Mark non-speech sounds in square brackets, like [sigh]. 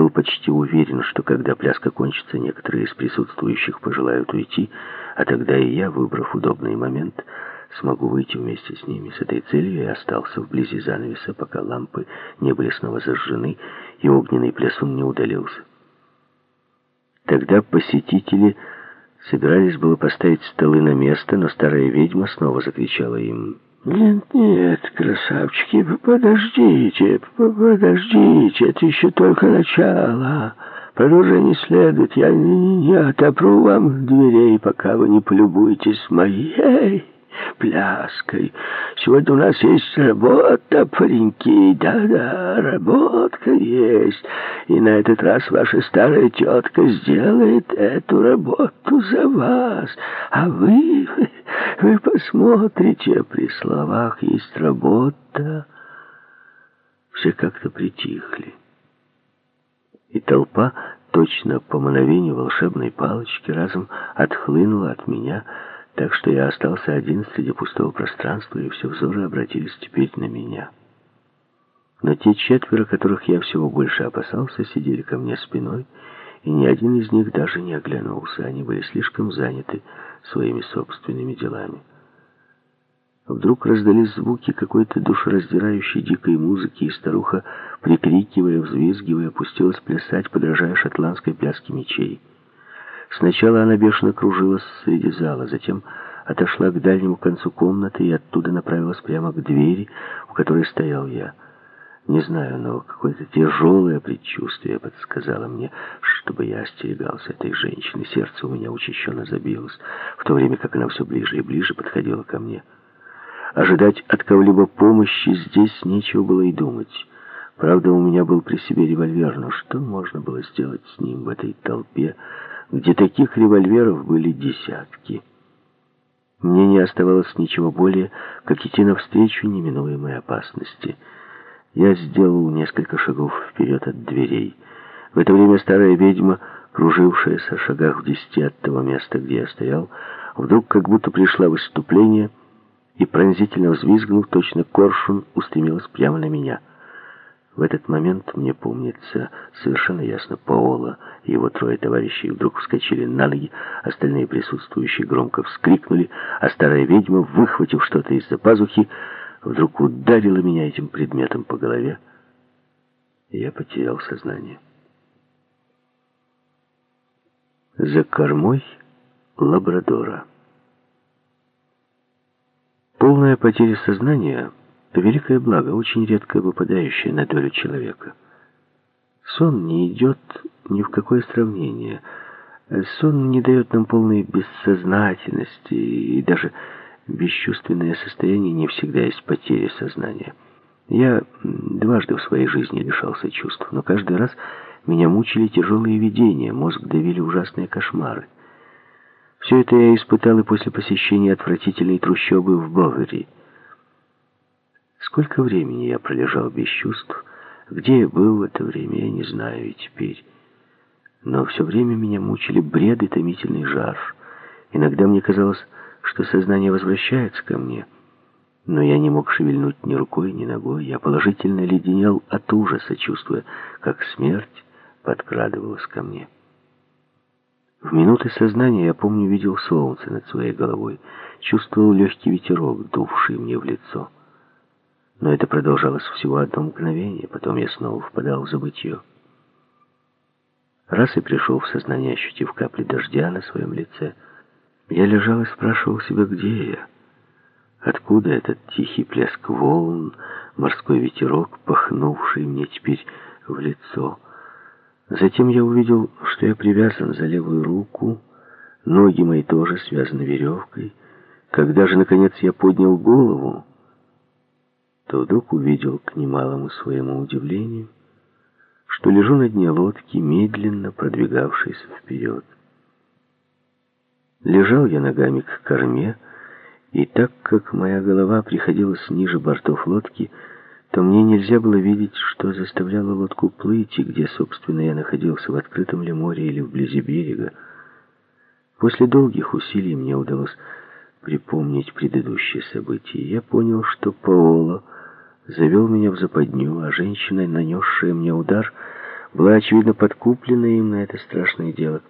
был почти уверен, что когда пляска кончится, некоторые из присутствующих пожелают уйти, а тогда и я, выбрав удобный момент, смогу выйти вместе с ними. С этой целью я остался вблизи занавеса, пока лампы не были снова зажжены, и огненный плясун не удалился. Тогда посетители собирались было поставить столы на место, но старая ведьма снова закричала им «Нет, нет, красавчики, подождите, подождите, это еще только начало. Продолжение следует, я не, отопру вам дверей, пока вы не полюбуетесь моей» пляской. Сегодня у нас есть работа, пареньки, да-да, работка есть. И на этот раз ваша старая тетка сделает эту работу за вас. А вы, [laughs] вы посмотрите, при словах есть работа. Все как-то притихли. И толпа, точно по мановению волшебной палочки, разом отхлынула от меня, так что я остался один среди пустого пространства, и все взоры обратились теперь на меня. Но те четверо, которых я всего больше опасался, сидели ко мне спиной, и ни один из них даже не оглянулся. Они были слишком заняты своими собственными делами. Вдруг раздались звуки какой-то душераздирающей дикой музыки, и старуха, прикрикивая, взвизгивая, опустилась плясать, подражая шотландской пляске мечей. Сначала она бешено кружилась среди зала, затем отошла к дальнему концу комнаты и оттуда направилась прямо к двери, у которой стоял я. Не знаю, но какое-то тяжелое предчувствие подсказало мне, чтобы я остерегался этой женщины. Сердце у меня учащенно забилось, в то время как она все ближе и ближе подходила ко мне. Ожидать от кого-либо помощи здесь нечего было и думать. Правда, у меня был при себе револьвер, но что можно было сделать с ним в этой толпе, где таких револьверов были десятки. Мне не оставалось ничего более, как идти навстречу неминуемой опасности. Я сделал несколько шагов вперед от дверей. В это время старая ведьма, кружившаяся в шагах в десяти от того места, где я стоял, вдруг как будто пришла в выступление и, пронзительно взвизгнув, точно коршун, устремилась прямо на меня — в этот момент, мне помнится, совершенно ясно, Паоло и его трое товарищей вдруг вскочили на ноги, остальные присутствующие громко вскрикнули, а старая ведьма, выхватив что-то из-за пазухи, вдруг ударила меня этим предметом по голове, я потерял сознание. За кормой лабрадора. Полная потеря сознания — великое благо, очень редко выпадающее на долю человека. Сон не идет ни в какое сравнение. Сон не дает нам полной бессознательности, и даже бесчувственное состояние не всегда есть потеря сознания. Я дважды в своей жизни лишался чувств, но каждый раз меня мучили тяжелые видения, мозг давили ужасные кошмары. Все это я испытал и после посещения отвратительной трущобы в Бовери. Сколько времени я пролежал без чувств, где я был в это время, я не знаю и теперь. Но все время меня мучили бред и томительный жар. Иногда мне казалось, что сознание возвращается ко мне, но я не мог шевельнуть ни рукой, ни ногой. Я положительно леденел от ужаса, чувствуя, как смерть подкрадывалась ко мне. В минуты сознания я помню, видел солнце над своей головой, чувствовал легкий ветерок, дувший мне в лицо. Но это продолжалось всего одно мгновение, потом я снова впадал в забытье. Раз и пришел в сознание, ощутив капли дождя на своем лице, я лежал и спрашивал себя, где я. Откуда этот тихий плеск волн, морской ветерок, пахнувший мне теперь в лицо. Затем я увидел, что я привязан за левую руку, ноги мои тоже связаны веревкой. Когда же, наконец, я поднял голову, то вдруг увидел к немалому своему удивлению, что лежу на дне лодки, медленно продвигавшейся вперед. Лежал я ногами к корме, и так как моя голова приходилась ниже бортов лодки, то мне нельзя было видеть, что заставляло лодку плыть, и где, собственно, я находился, в открытом ли море или вблизи берега. После долгих усилий мне удалось припомнить предыдущие события. Я понял, что Паоло завел меня в западню, а женщина, нанесшая мне удар, была, очевидно, подкуплена им на это страшное дело.